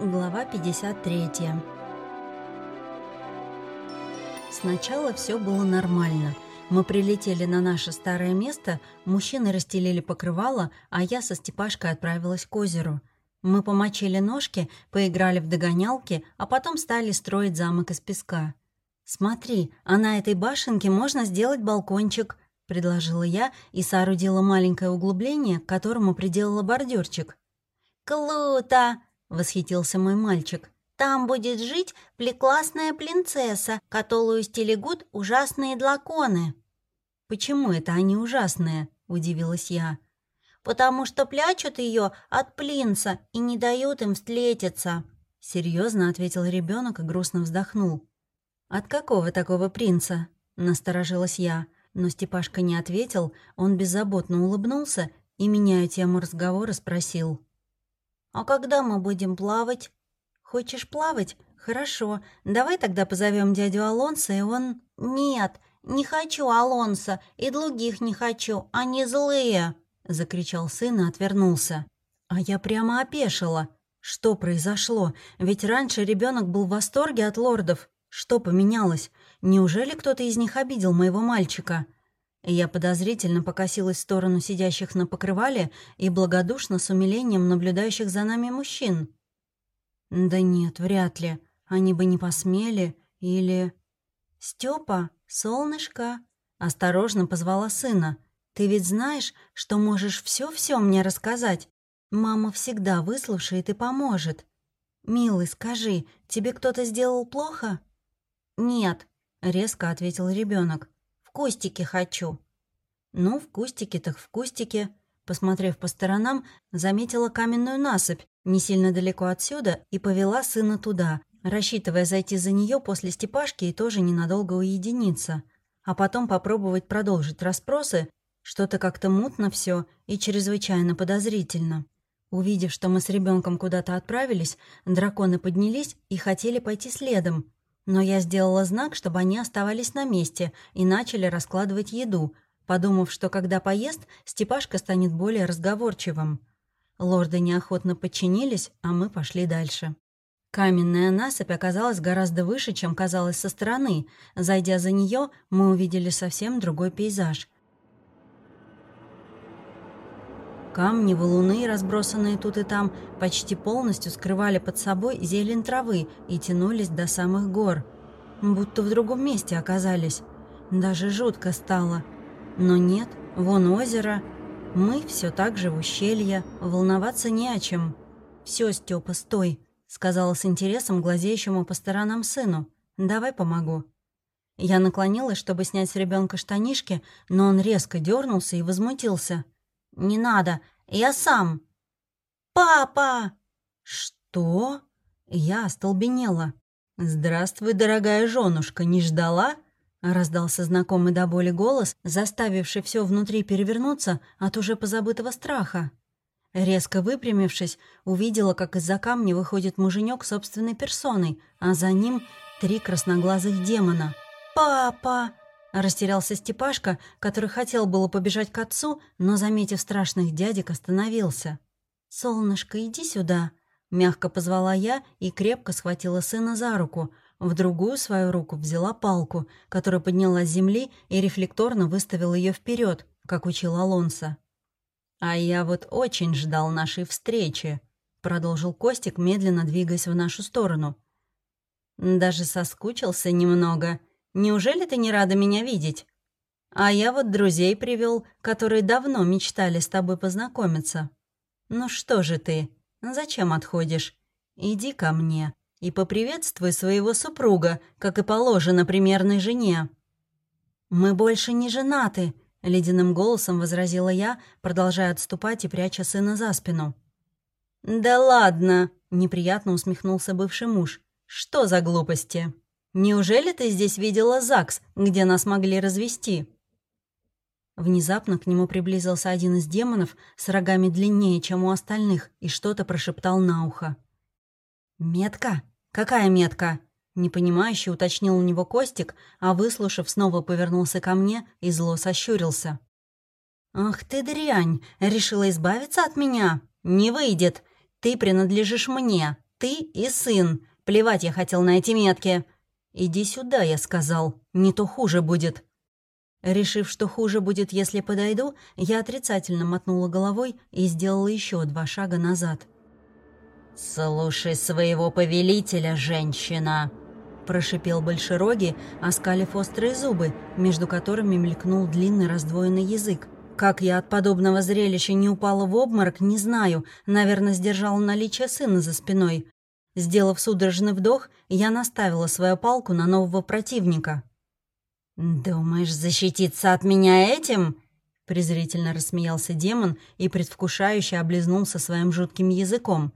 Глава 53 Сначала все было нормально. Мы прилетели на наше старое место, мужчины расстелили покрывало, а я со Степашкой отправилась к озеру. Мы помочили ножки, поиграли в догонялки, а потом стали строить замок из песка. «Смотри, а на этой башенке можно сделать балкончик», — предложила я и соорудила маленькое углубление, к которому приделала бордюрчик. «Круто!» — восхитился мой мальчик. «Там будет жить прекрасная принцесса, которую стерегут ужасные драконы». «Почему это они ужасные?» — удивилась я. «Потому что плячут ее от принца и не дают им встретиться», — серьезно ответил ребенок и грустно вздохнул. «От какого такого принца?» — насторожилась я. Но Степашка не ответил, он беззаботно улыбнулся и, меняя тему разговора, спросил. «А когда мы будем плавать?» «Хочешь плавать? Хорошо. Давай тогда позовем дядю Алонса, и он...» «Нет, не хочу Алонса, и других не хочу, они злые!» — закричал сын и отвернулся. А я прямо опешила. Что произошло? Ведь раньше ребенок был в восторге от лордов. Что поменялось? Неужели кто-то из них обидел моего мальчика?» Я подозрительно покосилась в сторону сидящих на покрывале и благодушно с умилением наблюдающих за нами мужчин. «Да нет, вряд ли. Они бы не посмели. Или...» «Стёпа, солнышко!» — осторожно позвала сына. «Ты ведь знаешь, что можешь всё-всё мне рассказать? Мама всегда выслушает и поможет. Милый, скажи, тебе кто-то сделал плохо?» «Нет», — резко ответил ребенок кустике хочу». «Ну, в кустике так в кустике». Посмотрев по сторонам, заметила каменную насыпь не сильно далеко отсюда и повела сына туда, рассчитывая зайти за нее после степашки и тоже ненадолго уединиться. А потом попробовать продолжить расспросы, что-то как-то мутно все и чрезвычайно подозрительно. Увидев, что мы с ребенком куда-то отправились, драконы поднялись и хотели пойти следом, но я сделала знак, чтобы они оставались на месте и начали раскладывать еду, подумав, что когда поест, Степашка станет более разговорчивым. Лорды неохотно подчинились, а мы пошли дальше. Каменная насыпь оказалась гораздо выше, чем казалось со стороны. Зайдя за нее, мы увидели совсем другой пейзаж. Камни, валуны, разбросанные тут и там, почти полностью скрывали под собой зелень травы и тянулись до самых гор. Будто в другом месте оказались. Даже жутко стало. Но нет, вон озеро. Мы все так же в ущелье, волноваться не о чем. Все, Степа, стой», — сказала с интересом глазеющему по сторонам сыну. «Давай помогу». Я наклонилась, чтобы снять с ребенка штанишки, но он резко дернулся и возмутился — «Не надо, я сам». «Папа!» «Что?» Я остолбенела. «Здравствуй, дорогая женушка, не ждала?» Раздался знакомый до боли голос, заставивший все внутри перевернуться от уже позабытого страха. Резко выпрямившись, увидела, как из-за камня выходит муженек собственной персоной, а за ним три красноглазых демона. «Папа!» Растерялся Степашка, который хотел было побежать к отцу, но, заметив страшных дядек, остановился. «Солнышко, иди сюда», — мягко позвала я и крепко схватила сына за руку. В другую свою руку взяла палку, которая подняла с земли и рефлекторно выставила ее вперед, как учил Алонсо. «А я вот очень ждал нашей встречи», — продолжил Костик, медленно двигаясь в нашу сторону. «Даже соскучился немного», Неужели ты не рада меня видеть? А я вот друзей привел, которые давно мечтали с тобой познакомиться. Ну что же ты? Зачем отходишь? Иди ко мне и поприветствуй своего супруга, как и положено примерной жене». «Мы больше не женаты», — ледяным голосом возразила я, продолжая отступать и пряча сына за спину. «Да ладно», — неприятно усмехнулся бывший муж. «Что за глупости?» Неужели ты здесь видела ЗАГС, где нас могли развести?» Внезапно к нему приблизился один из демонов с рогами длиннее, чем у остальных, и что-то прошептал на ухо. «Метка? Какая метка?» Непонимающе уточнил у него Костик, а, выслушав, снова повернулся ко мне и зло сощурился. «Ах ты дрянь! Решила избавиться от меня? Не выйдет! Ты принадлежишь мне! Ты и сын. Плевать я хотел на эти метки. Иди сюда, я сказал. Не то хуже будет». Решив, что хуже будет, если подойду, я отрицательно мотнула головой и сделала еще два шага назад. «Слушай своего повелителя, женщина!» Прошипел Большерогий, оскалив острые зубы, между которыми мелькнул длинный раздвоенный язык. Как я от подобного зрелища не упала в обморок, не знаю. Наверное, сдержала наличие сына за спиной. Сделав судорожный вдох, я наставила свою палку на нового противника. «Думаешь защититься от меня этим?» презрительно рассмеялся демон и предвкушающе облизнулся своим жутким языком.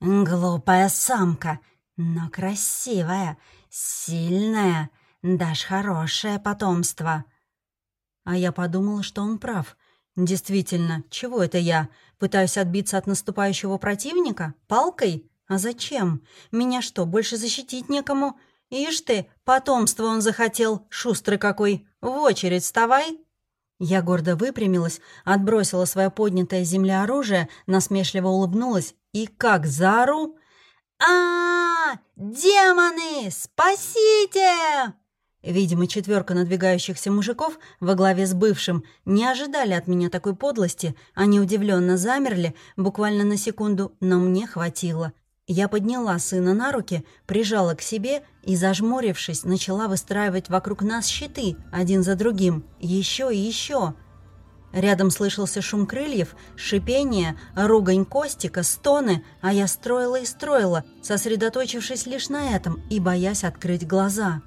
«Глупая самка, но красивая, сильная, дашь хорошее потомство». А я подумала, что он прав. Действительно, чего это я? Пытаюсь отбиться от наступающего противника? Палкой? А зачем? Меня что, больше защитить некому? Ишь ты, потомство он захотел, шустрый какой. В очередь вставай. Я гордо выпрямилась, отбросила свое поднятое земля оружие, насмешливо улыбнулась и как заору... -а, -а Демоны! Спасите!» Видимо, четверка надвигающихся мужиков во главе с бывшим не ожидали от меня такой подлости, они удивленно замерли, буквально на секунду, но мне хватило. Я подняла сына на руки, прижала к себе и, зажмурившись, начала выстраивать вокруг нас щиты, один за другим, еще и еще. Рядом слышался шум крыльев, шипение, ругань Костика, стоны, а я строила и строила, сосредоточившись лишь на этом и боясь открыть глаза.